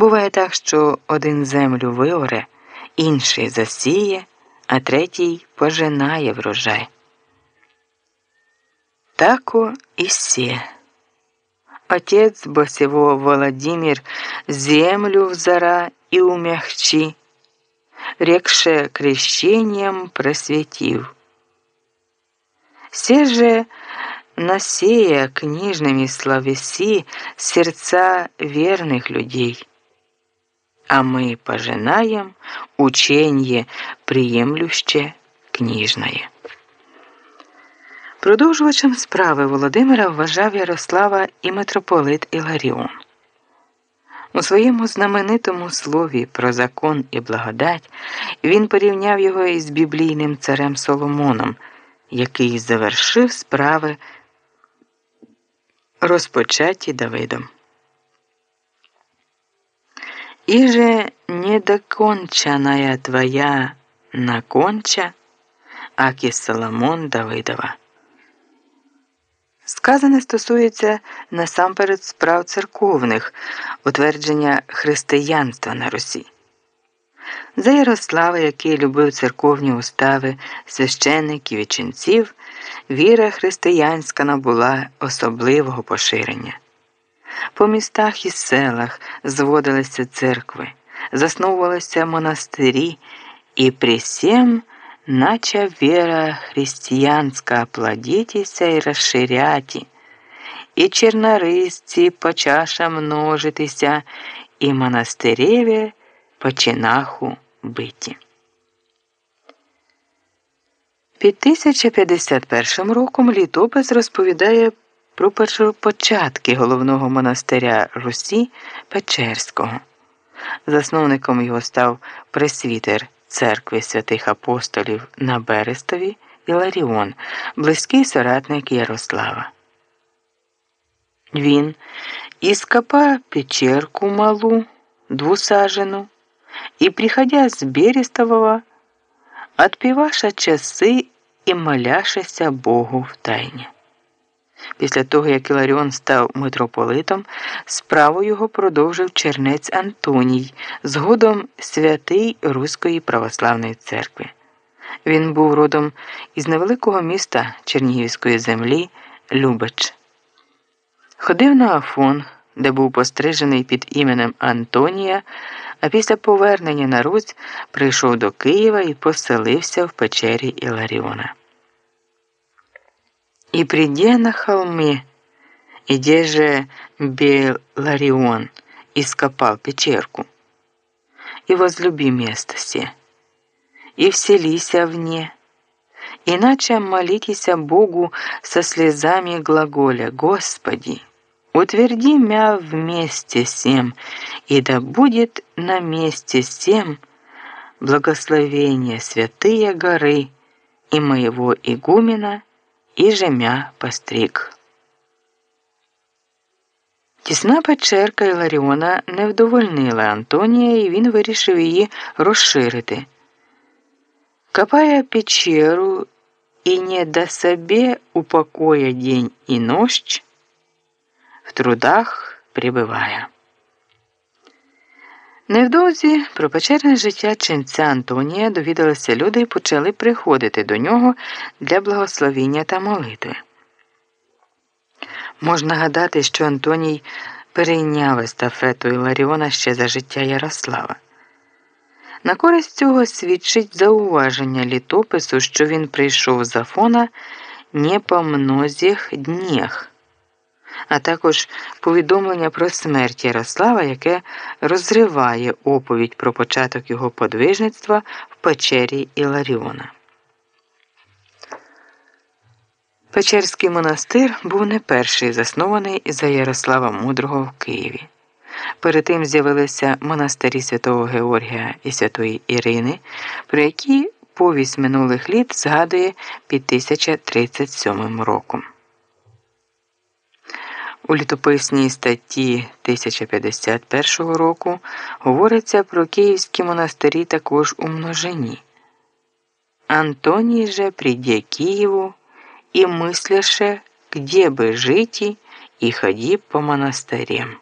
Буває так, що один землю виоре, інший засіє, а третій пожинає врожай. Тако и все. Отец бы всего Владимир землю взора и умягчи, рекше крещением просветив. Все же насея книжными словеси сердца верных людей, а мы пожинаем ученье приемлюще книжное. Продовжувачем справи Володимира вважав Ярослава і митрополит Іларіон. У своєму знаменитому слові про закон і благодать він порівняв його із біблійним царем Соломоном, який завершив справи, розпочаті Давидом. «Иже недокончаная твоя наконча, аки Соломон Давидова». Сказане стосується насамперед справ церковних, утвердження християнства на Русі. За Ярослава, який любив церковні устави священників і ченців, віра християнська набула особливого поширення. По містах і селах зводилися церкви, засновувалися монастирі, і при всем нача вера християнська плодитися і розширяти, і чернорисці по чашам множитися, і монастиреві по чинаху биті. Під 1051 роком літопис розповідає про першопочатки головного монастиря Русі Печерського. Засновником його став пресвітер церкви святих апостолів на Берестові Іларіон, близький соратник Ярослава. Він іскопа печерку малу, двусажену, і, приходя з Берестового, отпіваша часи і моляшися Богу в тайні. Після того, як Іларіон став митрополитом, справу його продовжив чернець Антоній, згодом святий Руської православної церкви. Він був родом із невеликого міста Чернігівської землі Любич. Ходив на Афон, де був пострижений під іменем Антонія, а після повернення на Русь прийшов до Києва і поселився в печері Іларіона. И придя на холме, где же Беларион ископал печерку, и возлюби место се, и вселися в не, иначе молитеся Богу со слезами глаголя. «Господи». Утверди мя вместе сем, и да будет на месте сем благословение святые горы и моего игумена і жемя постриг. Тісна печерка Іларіона не вдовольнила Антонія, і він вирішив її розширити. Копая печеру і не до себе упокоя день і нощ, в трудах прибиває. Невдовзі про печерне життя ченця Антонія довідалися люди і почали приходити до нього для благословіння та молитви. Можна гадати, що Антоній перейняв естафету Іларіона ще за життя Ярослава. На користь цього свідчить зауваження літопису, що він прийшов з Афона не по мнозіх днях а також повідомлення про смерть Ярослава, яке розриває оповідь про початок його подвижництва в печері Іларіона. Печерський монастир був не перший заснований за Ярослава Мудрого в Києві. Перед тим з'явилися монастирі святого Георгія і святої Ірини, про які повість минулих літ згадує під 1037 роком. У літописній статті 1051 року говориться про київські монастирі також у множині. Антоній же придє Києву і мисляше, где би жити, і ході по монастирям.